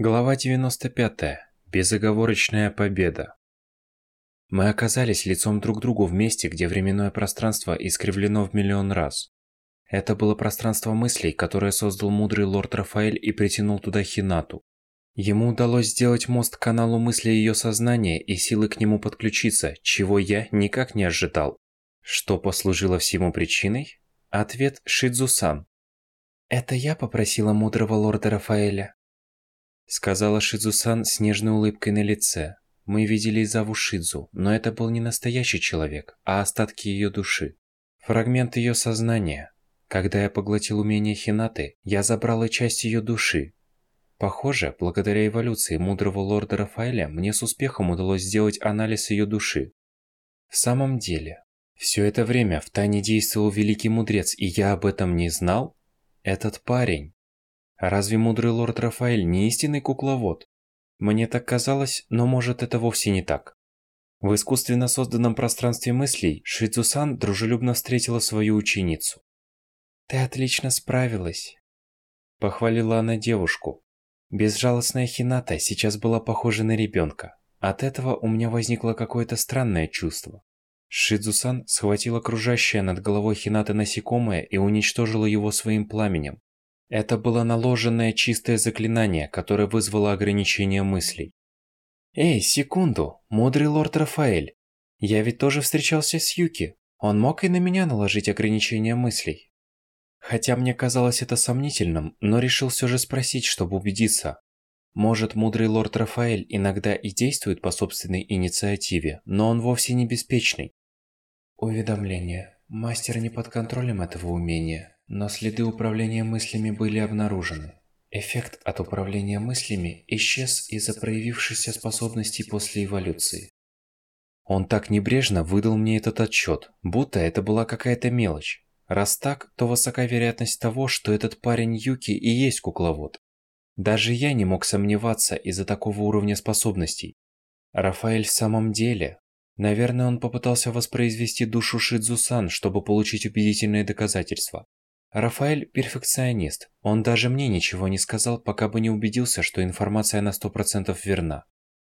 Глава 95. Безоговорочная победа. Мы оказались лицом друг к другу в месте, где временное пространство искривлено в миллион раз. Это было пространство мыслей, которое создал мудрый лорд Рафаэль и притянул туда Хинату. Ему удалось сделать мост к каналу мысли ее сознания и силы к нему подключиться, чего я никак не ожидал. Что послужило всему причиной? Ответ Шидзусан. Это я попросила мудрого лорда Рафаэля сказала Шидзусан с нежной улыбкой на лице. Мы видели Изаву Шидзу, но это был не настоящий человек, а остатки ее души. Фрагмент ее сознания. Когда я поглотил умение Хинаты, я забрал и часть ее души. Похоже, благодаря эволюции мудрого лорда Рафаэля, мне с успехом удалось сделать анализ ее души. В самом деле, все это время в тайне действовал великий мудрец, и я об этом не знал? Этот парень, Разве мудрый лорд Рафаэль не истинный кукловод? Мне так казалось, но может это вовсе не так. В искусственно созданном пространстве мыслей Шидзусан дружелюбно встретила свою ученицу. «Ты отлично справилась», – похвалила она девушку. Безжалостная Хината сейчас была похожа на ребенка. От этого у меня возникло какое-то странное чувство. Шидзусан схватила кружащее над головой Хинаты насекомое и уничтожила его своим пламенем. Это было наложенное чистое заклинание, которое вызвало ограничение мыслей. «Эй, секунду, мудрый лорд Рафаэль. Я ведь тоже встречался с Юки. Он мог и на меня наложить ограничение мыслей». Хотя мне казалось это сомнительным, но решил все же спросить, чтобы убедиться. Может, мудрый лорд Рафаэль иногда и действует по собственной инициативе, но он вовсе не беспечный. Уведомление. Мастер не под контролем этого умения. Но следы управления мыслями были обнаружены. Эффект от управления мыслями исчез из-за проявившейся способности после эволюции. Он так небрежно выдал мне этот отчет, будто это была какая-то мелочь. Раз так, то высока вероятность того, что этот парень Юки и есть кукловод. Даже я не мог сомневаться из-за такого уровня способностей. Рафаэль в самом деле... Наверное, он попытался воспроизвести душу Шидзусан, чтобы получить убедительные доказательства. Рафаэль – перфекционист. Он даже мне ничего не сказал, пока бы не убедился, что информация на 100% верна.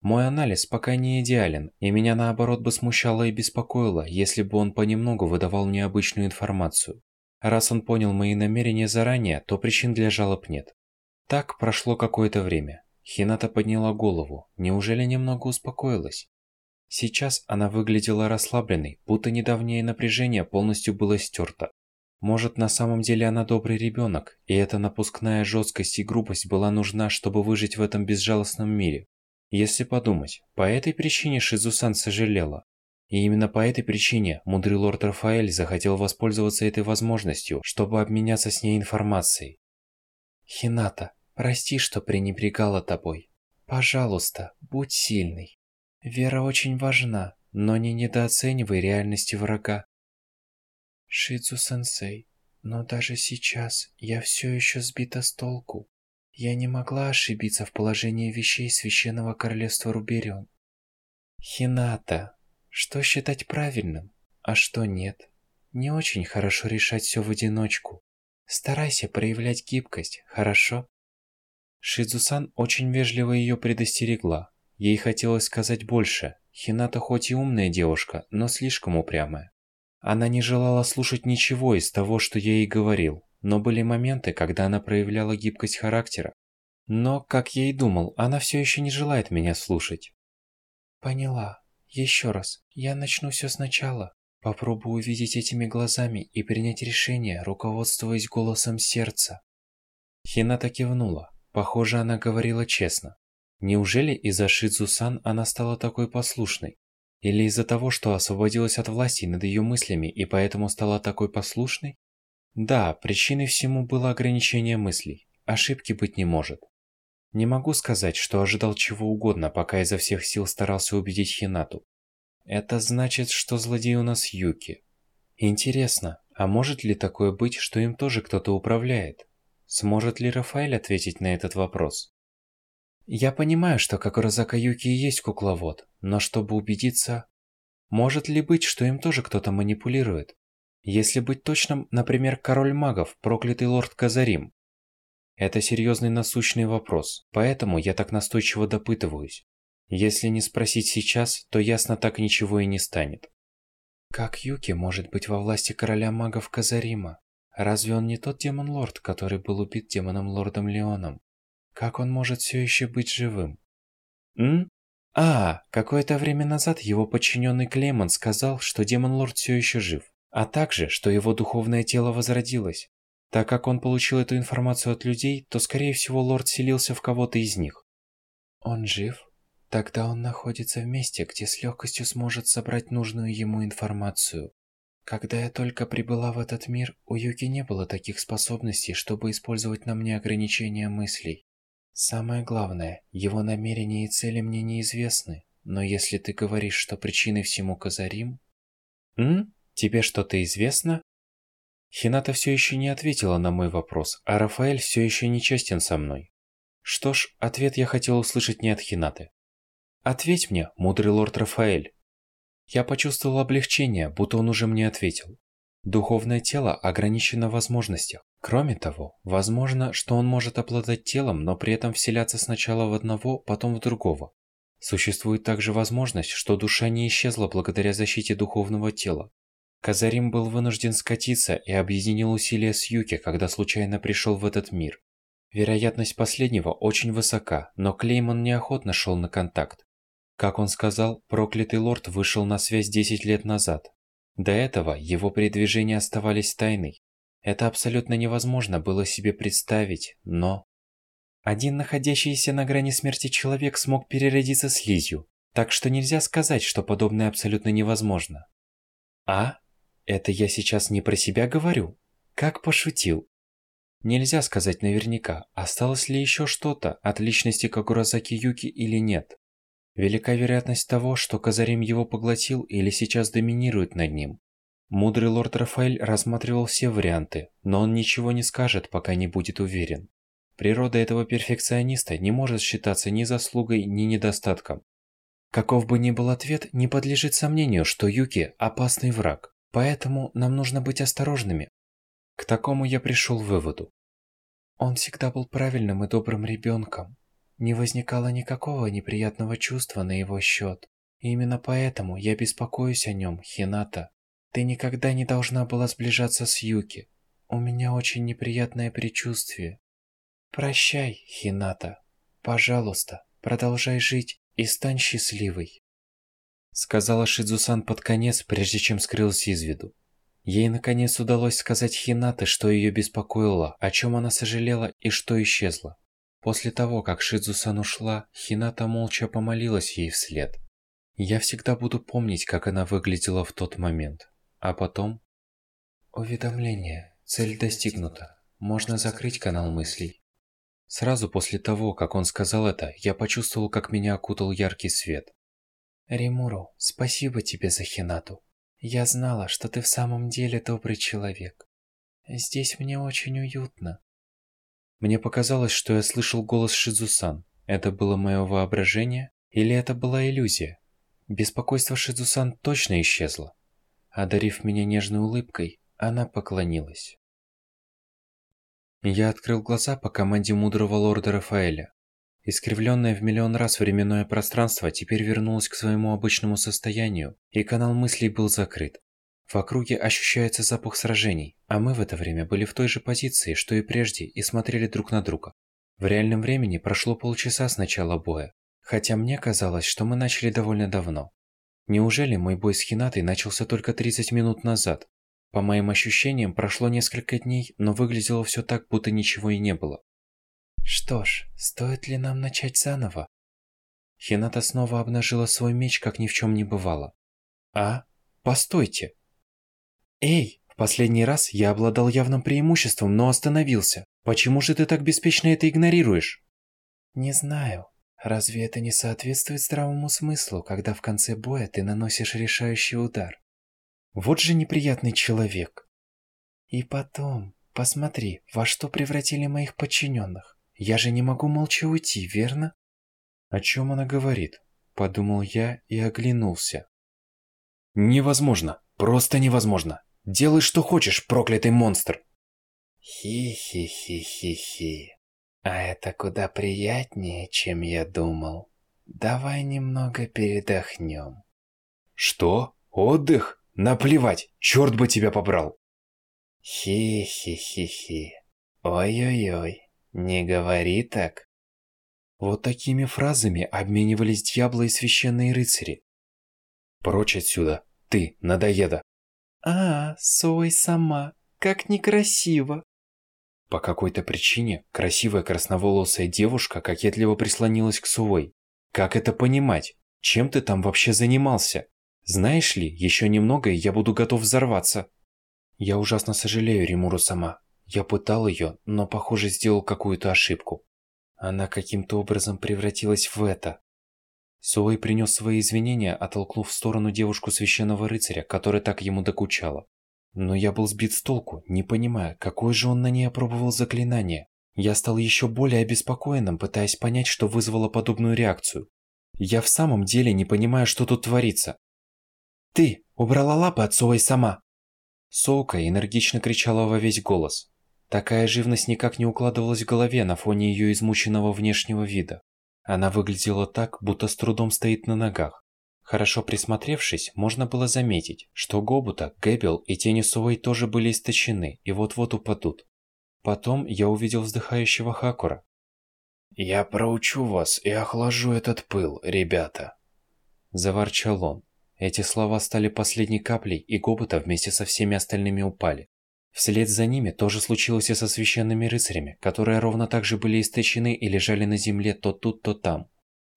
Мой анализ пока не идеален, и меня наоборот бы смущало и беспокоило, если бы он понемногу выдавал необычную информацию. Раз он понял мои намерения заранее, то причин для жалоб нет. Так прошло какое-то время. Хината подняла голову. Неужели немного успокоилась? Сейчас она выглядела расслабленной, будто недавнее напряжение полностью было стерто. Может, на самом деле она добрый ребенок, и эта напускная жесткость и грубость была нужна, чтобы выжить в этом безжалостном мире. Если подумать, по этой причине Шизусан сожалела. И именно по этой причине мудрый лорд Рафаэль захотел воспользоваться этой возможностью, чтобы обменяться с ней информацией. «Хината, прости, что пренебрегала тобой. Пожалуйста, будь сильной. Вера очень важна, но не недооценивай реальности врага. Шицу-сенсей, но даже сейчас я все еще сбита с толку. Я не могла ошибиться в положении вещей Священного Королевства Руберион. Хината, что считать правильным, а что нет? Не очень хорошо решать все в одиночку. Старайся проявлять гибкость, хорошо? Шидзусан очень вежливо ее предостерегла. Ей хотелось сказать больше. Хината хоть и умная девушка, но слишком упрямая. Она не желала слушать ничего из того, что я ей говорил, но были моменты, когда она проявляла гибкость характера. Но, как я и думал, она все еще не желает меня слушать. Поняла. Еще раз. Я начну все сначала. Попробую увидеть этими глазами и принять решение, руководствуясь голосом сердца. Хината кивнула. Похоже, она говорила честно. Неужели из-за Шидзу-сан она стала такой послушной? Или из-за того, что освободилась от власти над ее мыслями и поэтому стала такой послушной? Да, причиной всему было ограничение мыслей. Ошибки быть не может. Не могу сказать, что ожидал чего угодно, пока изо всех сил старался убедить Хинату. Это значит, что злодей у нас Юки. Интересно, а может ли такое быть, что им тоже кто-то управляет? Сможет ли Рафаэль ответить на этот вопрос? Я понимаю, что Какурозака Юки и есть кукловод, но чтобы убедиться... Может ли быть, что им тоже кто-то манипулирует? Если быть точным, например, король магов, проклятый лорд Казарим. Это серьезный насущный вопрос, поэтому я так настойчиво допытываюсь. Если не спросить сейчас, то ясно так ничего и не станет. Как Юки может быть во власти короля магов Казарима? Разве он не тот демон-лорд, который был убит демоном-лордом Леоном? Как он может все еще быть живым? М? А, какое-то время назад его подчиненный Клеймон сказал, что демон-лорд все еще жив, а также, что его духовное тело возродилось. Так как он получил эту информацию от людей, то скорее всего лорд селился в кого-то из них. Он жив? Тогда он находится в месте, где с легкостью сможет собрать нужную ему информацию. Когда я только прибыла в этот мир, у Юки не было таких способностей, чтобы использовать на мне ограничения мыслей. Самое главное, его намерения и цели мне неизвестны, но если ты говоришь, что причиной всему Казарим... М? Тебе что-то известно? Хината все еще не ответила на мой вопрос, а Рафаэль все еще не честен со мной. Что ж, ответ я хотел услышать не от Хинаты. «Ответь мне, мудрый лорд Рафаэль». Я почувствовал облегчение, будто он уже мне ответил. Духовное тело ограничено в возможностях. Кроме того, возможно, что он может обладать телом, но при этом вселяться сначала в одного, потом в другого. Существует также возможность, что душа не исчезла благодаря защите духовного тела, Казарим был вынужден скатиться и объединил усилия с Юки, когда случайно пришел в этот мир. Вероятность последнего очень высока, но Клейман неохотно шел на контакт. Как он сказал, проклятый лорд вышел на связь 10 лет назад. До этого его передвижения оставались тайной. Это абсолютно невозможно было себе представить, но... Один находящийся на грани смерти человек смог переродиться слизью, так что нельзя сказать, что подобное абсолютно невозможно. А? Это я сейчас не про себя говорю. Как пошутил. Нельзя сказать наверняка, осталось ли еще что-то от личности Кагуразаки Юки или нет. Велика вероятность того, что Казарим его поглотил или сейчас доминирует над ним. Мудрый лорд Рафаэль рассматривал все варианты, но он ничего не скажет, пока не будет уверен. Природа этого перфекциониста не может считаться ни заслугой, ни недостатком. Каков бы ни был ответ, не подлежит сомнению, что Юки – опасный враг. Поэтому нам нужно быть осторожными. К такому я пришел выводу. Он всегда был правильным и добрым ребенком. Не возникало никакого неприятного чувства на его счет. И именно поэтому я беспокоюсь о нем, Хината. Ты никогда не должна была сближаться с Юки. У меня очень неприятное предчувствие. Прощай, Хината. Пожалуйста, продолжай жить и стань счастливой. Сказала Шидзусан под конец, прежде чем скрылась из виду. Ей наконец удалось сказать Хинате, что ее беспокоило, о чем она сожалела и что исчезло. После того, как Шидзусан ушла, Хината молча помолилась ей вслед. Я всегда буду помнить, как она выглядела в тот момент. А потом... Уведомление. Цель достигнута. Можно закрыть канал мыслей. Сразу после того, как он сказал это, я почувствовал, как меня окутал яркий свет. Римуру, спасибо тебе за Хинату. Я знала, что ты в самом деле добрый человек. Здесь мне очень уютно. Мне показалось, что я слышал голос Шидзусан. Это было мое воображение или это была иллюзия? Беспокойство Шидзусан точно исчезло. Одарив меня нежной улыбкой, она поклонилась. Я открыл глаза по команде мудрого лорда Рафаэля. Искривленное в миллион раз временное пространство теперь вернулось к своему обычному состоянию, и канал мыслей был закрыт. В округе ощущается запах сражений, а мы в это время были в той же позиции, что и прежде, и смотрели друг на друга. В реальном времени прошло полчаса с начала боя, хотя мне казалось, что мы начали довольно давно. Неужели мой бой с Хинатой начался только 30 минут назад? По моим ощущениям, прошло несколько дней, но выглядело все так, будто ничего и не было. Что ж, стоит ли нам начать заново? Хината снова обнажила свой меч, как ни в чем не бывало. А? Постойте. Эй, в последний раз я обладал явным преимуществом, но остановился. Почему же ты так беспечно это игнорируешь? Не знаю. Разве это не соответствует здравому смыслу, когда в конце боя ты наносишь решающий удар? Вот же неприятный человек. И потом, посмотри, во что превратили моих подчиненных. Я же не могу молча уйти, верно? О чем она говорит? Подумал я и оглянулся. Невозможно. Просто невозможно. Делай, что хочешь, проклятый монстр. Хи-хи-хи-хи-хи. А это куда приятнее, чем я думал. Давай немного передохнем. Что? Отдых? Наплевать, черт бы тебя побрал. Хи-хи-хи-хи. Ой-ой-ой, не говори так. Вот такими фразами обменивались дьяволы и священные рыцари. Прочь отсюда, ты, надоеда. А, Сой сама, как некрасиво. По какой-то причине красивая красноволосая девушка кокетливо прислонилась к Суой. Как это понимать? Чем ты там вообще занимался? Знаешь ли, еще немного, и я буду готов взорваться. Я ужасно сожалею Римуру сама. Я пытал ее, но, похоже, сделал какую-то ошибку. Она каким-то образом превратилась в это. Суэй принес свои извинения, оттолкнув в сторону девушку священного рыцаря, которая так ему докучала. Но я был сбит с толку, не понимая, какое же он на ней опробовал заклинание. Я стал еще более обеспокоенным, пытаясь понять, что вызвало подобную реакцию. Я в самом деле не понимаю, что тут творится. «Ты убрала лапы от Суэй сама!» Соука энергично кричала во весь голос. Такая живность никак не укладывалась в голове на фоне ее измученного внешнего вида. Она выглядела так, будто с трудом стоит на ногах. Хорошо присмотревшись, можно было заметить, что Гобута, Гэббел и Тени Суэй тоже были истощены и вот-вот упадут. Потом я увидел вздыхающего Хакура. «Я проучу вас и охлажу этот пыл, ребята!» Заворчал он. Эти слова стали последней каплей, и Гобута вместе со всеми остальными упали. Вслед за ними тоже случилось и со священными рыцарями, которые ровно так же были истощены и лежали на земле то тут, то там.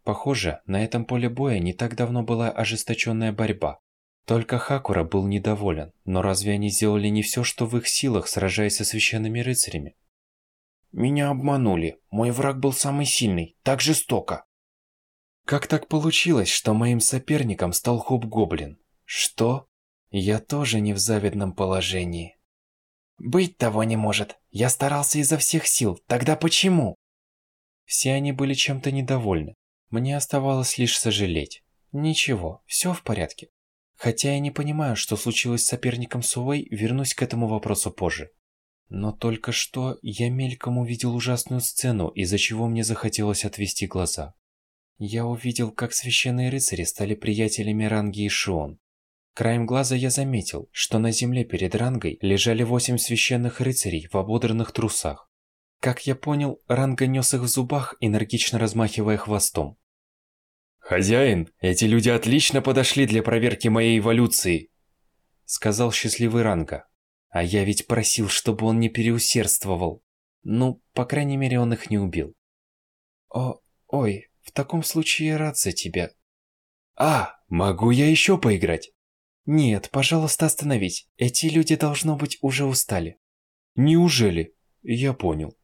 Похоже, на этом поле боя не так давно была ожесточенная борьба. Только Хакура был недоволен, но разве они сделали не все, что в их силах, сражаясь со священными рыцарями? Меня обманули. Мой враг был самый сильный, так жестоко. Как так получилось, что моим соперником стал Хоб-Гоблин? Что? Я тоже не в завидном положении. Быть того не может. Я старался изо всех сил. Тогда почему? Все они были чем-то недовольны. Мне оставалось лишь сожалеть. Ничего, все в порядке. Хотя я не понимаю, что случилось с соперником Суэй, вернусь к этому вопросу позже. Но только что я мельком увидел ужасную сцену, из-за чего мне захотелось отвести глаза. Я увидел, как священные рыцари стали приятелями Ранги и Шион. Краем глаза я заметил, что на земле перед Рангой лежали восемь священных рыцарей в ободранных трусах. Как я понял, Ранга нес их в зубах, энергично размахивая хвостом. «Хозяин, эти люди отлично подошли для проверки моей эволюции», сказал счастливый Ранга. А я ведь просил, чтобы он не переусердствовал. Ну, по крайней мере, он их не убил. О, ой, в таком случае рад за тебя. А, могу я еще поиграть? Нет, пожалуйста, остановись. Эти люди, должно быть, уже устали. Неужели? Я понял.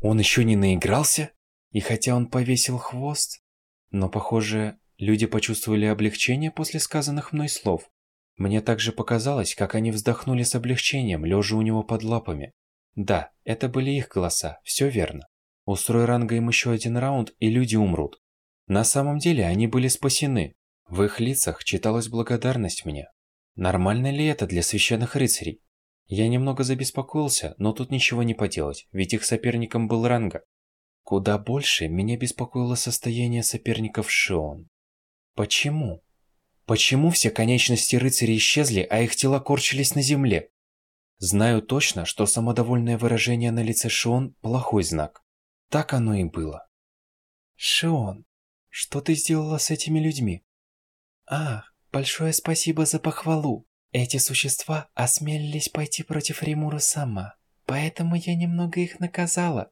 Он еще не наигрался? И хотя он повесил хвост, но, похоже, люди почувствовали облегчение после сказанных мной слов. Мне также показалось, как они вздохнули с облегчением, лежа у него под лапами. Да, это были их голоса, все верно. Устрой ранга им еще один раунд, и люди умрут. На самом деле они были спасены. В их лицах читалась благодарность мне. Нормально ли это для священных рыцарей? Я немного забеспокоился, но тут ничего не поделать, ведь их соперником был ранга. Куда больше меня беспокоило состояние соперников Шион. Почему? Почему все конечности рыцарей исчезли, а их тела корчились на земле? Знаю точно, что самодовольное выражение на лице Шион – плохой знак. Так оно и было. Шион, что ты сделала с этими людьми? Ах, большое спасибо за похвалу. Эти существа осмелились пойти против Римура сама, поэтому я немного их наказала.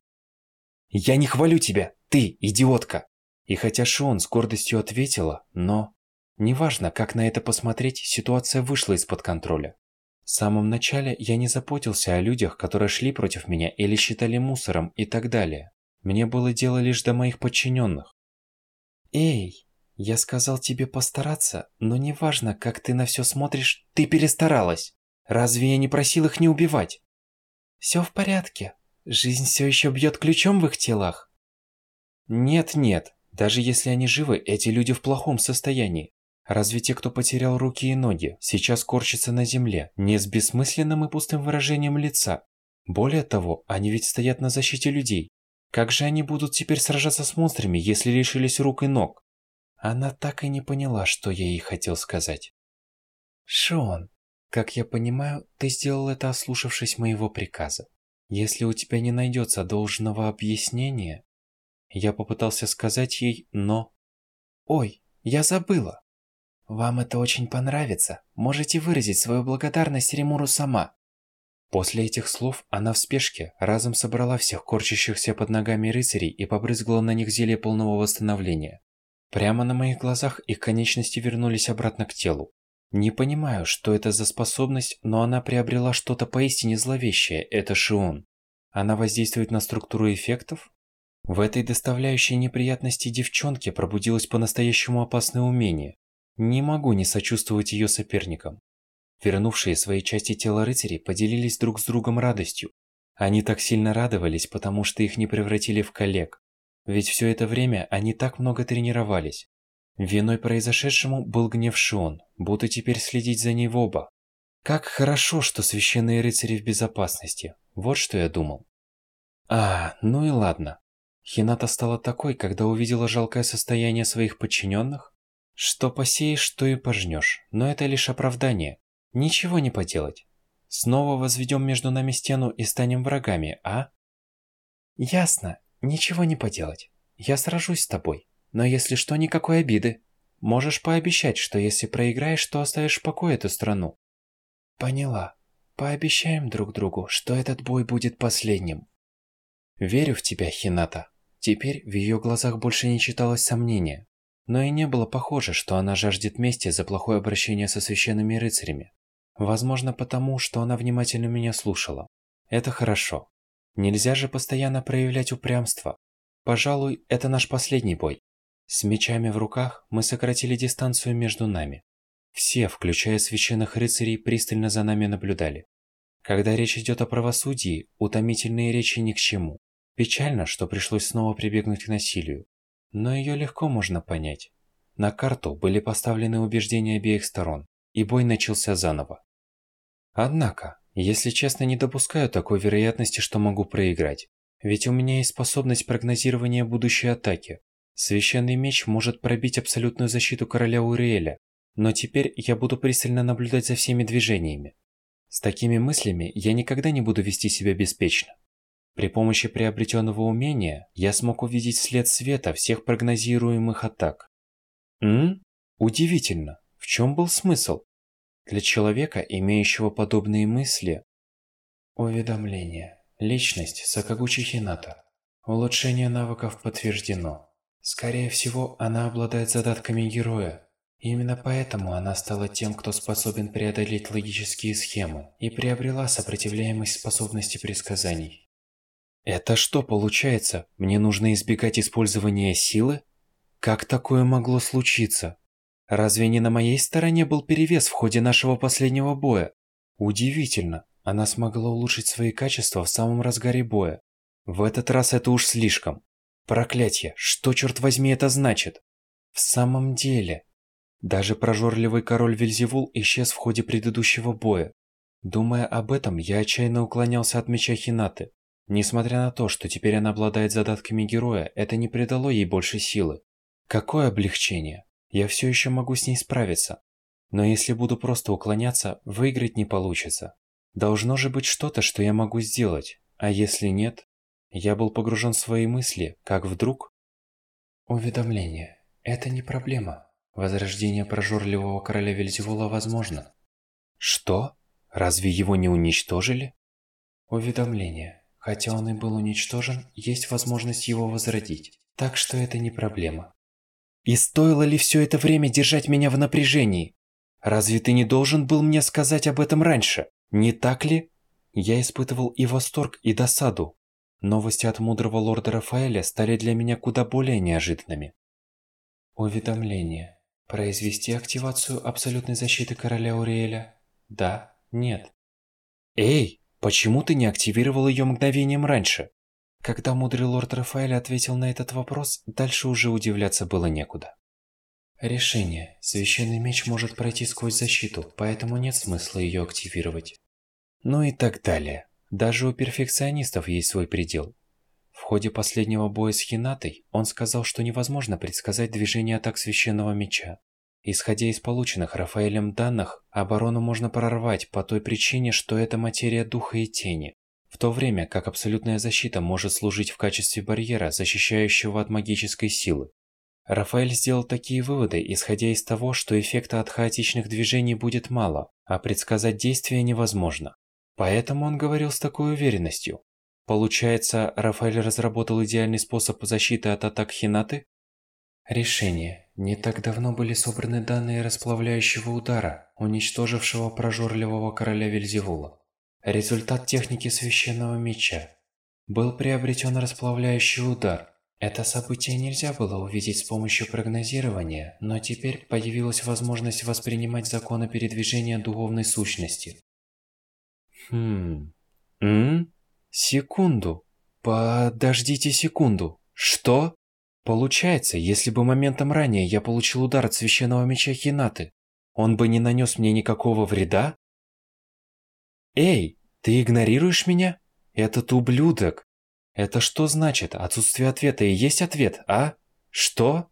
«Я не хвалю тебя, ты, идиотка!» И хотя Шон с гордостью ответила, но... Неважно, как на это посмотреть, ситуация вышла из-под контроля. В самом начале я не заботился о людях, которые шли против меня или считали мусором и так далее. Мне было дело лишь до моих подчиненных. Эй, я сказал тебе постараться, но неважно, как ты на все смотришь, ты перестаралась. Разве я не просил их не убивать? Все в порядке, Жизнь все еще бьет ключом в их телах? Нет-нет, даже если они живы, эти люди в плохом состоянии. Разве те, кто потерял руки и ноги, сейчас корчатся на земле, не с бессмысленным и пустым выражением лица? Более того, они ведь стоят на защите людей. Как же они будут теперь сражаться с монстрами, если лишились рук и ног? Она так и не поняла, что я ей хотел сказать. Шон, как я понимаю, ты сделал это, ослушавшись моего приказа. Если у тебя не найдется должного объяснения... Я попытался сказать ей, но... Ой, я забыла. Вам это очень понравится. Можете выразить свою благодарность Ремуру сама. После этих слов она в спешке разом собрала всех корчащихся под ногами рыцарей и побрызгала на них зелье полного восстановления. Прямо на моих глазах их конечности вернулись обратно к телу. Не понимаю, что это за способность, но она приобрела что-то поистине зловещее, это Шион. Она воздействует на структуру эффектов? В этой доставляющей неприятности девчонке пробудилось по-настоящему опасное умение. Не могу не сочувствовать ее соперникам. Вернувшие свои части тела рыцари поделились друг с другом радостью. Они так сильно радовались, потому что их не превратили в коллег. Ведь все это время они так много тренировались. Виной произошедшему был гнев Шион, будто теперь следить за ней в оба. Как хорошо, что священные рыцари в безопасности. Вот что я думал. А, ну и ладно. Хината стала такой, когда увидела жалкое состояние своих подчиненных. Что посеешь, то и пожнешь, но это лишь оправдание. Ничего не поделать. Снова возведем между нами стену и станем врагами, а? Ясно, ничего не поделать. Я сражусь с тобой, но если что, никакой обиды. Можешь пообещать, что если проиграешь, то оставишь в покое эту страну. Поняла. Пообещаем друг другу, что этот бой будет последним. Верю в тебя, Хината. Теперь в ее глазах больше не читалось сомнения. Но и не было похоже, что она жаждет мести за плохое обращение со священными рыцарями. Возможно, потому, что она внимательно меня слушала. Это хорошо. Нельзя же постоянно проявлять упрямство. Пожалуй, это наш последний бой. С мечами в руках мы сократили дистанцию между нами. Все, включая священных рыцарей, пристально за нами наблюдали. Когда речь идет о правосудии, утомительные речи ни к чему. Печально, что пришлось снова прибегнуть к насилию. Но ее легко можно понять. На карту были поставлены убеждения обеих сторон, и бой начался заново. Однако, если честно, не допускаю такой вероятности, что могу проиграть. Ведь у меня есть способность прогнозирования будущей атаки. Священный меч может пробить абсолютную защиту короля Уриэля, но теперь я буду пристально наблюдать за всеми движениями. С такими мыслями я никогда не буду вести себя беспечно. При помощи приобретенного умения я смог увидеть след света всех прогнозируемых атак. М? Удивительно. В чем был смысл? Для человека, имеющего подобные мысли... Уведомление. Личность Сакагучи Хината. Улучшение навыков подтверждено. Скорее всего, она обладает задатками героя. Именно поэтому она стала тем, кто способен преодолеть логические схемы и приобрела сопротивляемость способности предсказаний. Это что получается? Мне нужно избегать использования силы? Как такое могло случиться? Разве не на моей стороне был перевес в ходе нашего последнего боя? Удивительно, она смогла улучшить свои качества в самом разгаре боя. В этот раз это уж слишком. Проклятье, что черт возьми это значит? В самом деле, даже прожорливый король Вельзевул исчез в ходе предыдущего боя. Думая об этом, я отчаянно уклонялся от меча Хинаты. Несмотря на то, что теперь она обладает задатками героя, это не придало ей больше силы. Какое облегчение! Я все еще могу с ней справиться. Но если буду просто уклоняться, выиграть не получится. Должно же быть что-то, что я могу сделать. А если нет? Я был погружен в свои мысли, как вдруг... Уведомление. Это не проблема. Возрождение прожорливого короля Вельзевула возможно. Что? Разве его не уничтожили? Уведомление. Хотя он и был уничтожен, есть возможность его возродить. Так что это не проблема. И стоило ли все это время держать меня в напряжении? Разве ты не должен был мне сказать об этом раньше? Не так ли? Я испытывал и восторг, и досаду. Новости от мудрого лорда Рафаэля стали для меня куда более неожиданными. Уведомление. Произвести активацию абсолютной защиты короля Уриэля? Да, нет. Эй, почему ты не активировал ее мгновением раньше? Когда мудрый лорд Рафаэль ответил на этот вопрос, дальше уже удивляться было некуда. Решение. Священный меч может пройти сквозь защиту, поэтому нет смысла ее активировать. Ну и так далее. Даже у перфекционистов есть свой предел. В ходе последнего боя с Хинатой он сказал, что невозможно предсказать движение атак Священного Меча. Исходя из полученных Рафаэлем данных, оборону можно прорвать по той причине, что это материя духа и тени, в то время как абсолютная защита может служить в качестве барьера, защищающего от магической силы. Рафаэль сделал такие выводы, исходя из того, что эффекта от хаотичных движений будет мало, а предсказать действия невозможно. Поэтому он говорил с такой уверенностью. Получается, Рафаэль разработал идеальный способ защиты от атак Хинаты? Решение. Не так давно были собраны данные расплавляющего удара, уничтожившего прожорливого короля Вельзевула. Результат техники священного меча. Был приобретен расплавляющий удар, это событие нельзя было увидеть с помощью прогнозирования, но теперь появилась возможность воспринимать законы передвижения духовной сущности. Хм... М? Секунду. Подождите секунду. Что? Получается, если бы моментом ранее я получил удар от священного меча Хинаты, он бы не нанес мне никакого вреда? Эй, ты игнорируешь меня? Этот ублюдок это что значит? Отсутствие ответа и есть ответ, а? Что?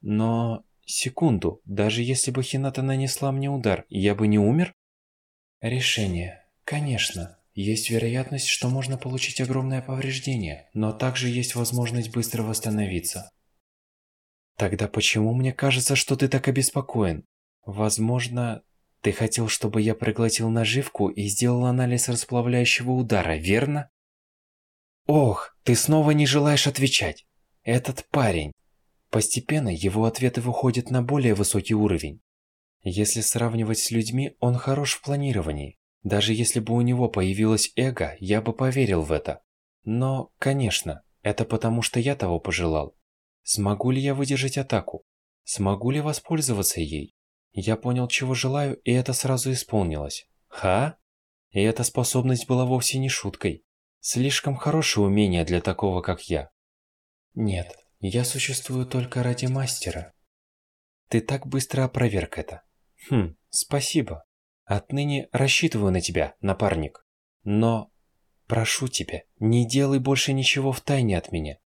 Но... Секунду. Даже если бы Хината нанесла мне удар, я бы не умер? Решение. Конечно. Есть вероятность, что можно получить огромное повреждение, но также есть возможность быстро восстановиться. Тогда почему мне кажется, что ты так обеспокоен? Возможно, ты хотел, чтобы я проглотил наживку и сделал анализ расплавляющего удара, верно? Ох, ты снова не желаешь отвечать. Этот парень. Постепенно его ответы выходят на более высокий уровень. Если сравнивать с людьми, он хорош в планировании. Даже если бы у него появилось эго, я бы поверил в это. Но, конечно, это потому что я того пожелал. Смогу ли я выдержать атаку? Смогу ли воспользоваться ей? Я понял, чего желаю, и это сразу исполнилось. Ха? И эта способность была вовсе не шуткой. Слишком хорошее умение для такого, как я. Нет, я существую только ради мастера. Ты так быстро опроверг это. Хм, спасибо. Отныне рассчитываю на тебя, напарник. Но, прошу тебя, не делай больше ничего в тайне от меня.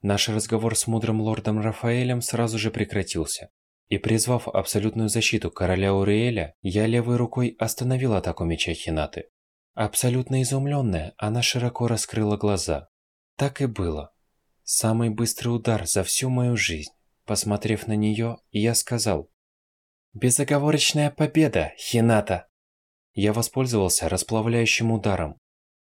Наш разговор с мудрым лордом Рафаэлем сразу же прекратился. И призвав абсолютную защиту короля Уриэля, я левой рукой остановил атаку меча Хинаты. Абсолютно изумленная, она широко раскрыла глаза. Так и было. Самый быстрый удар за всю мою жизнь. Посмотрев на нее, я сказал. «Безоговорочная победа, Хината!» Я воспользовался расплавляющим ударом.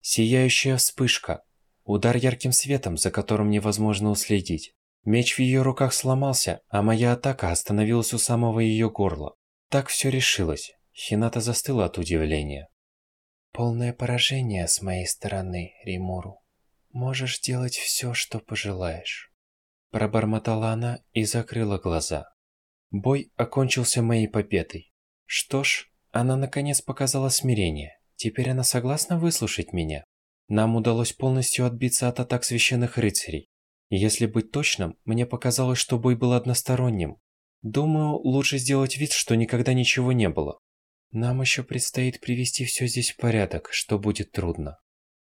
Сияющая вспышка. Удар ярким светом, за которым невозможно уследить. Меч в ее руках сломался, а моя атака остановилась у самого ее горла. Так все решилось. Хината застыла от удивления. Полное поражение с моей стороны, Римуру. Можешь делать все, что пожелаешь. Пробормотала она и закрыла глаза. Бой окончился моей победой. Что ж, она наконец показала смирение. Теперь она согласна выслушать меня. Нам удалось полностью отбиться от атак священных рыцарей. Если быть точным, мне показалось, что бой был односторонним. Думаю, лучше сделать вид, что никогда ничего не было. Нам еще предстоит привести все здесь в порядок, что будет трудно.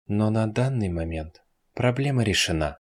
Но на данный момент проблема решена.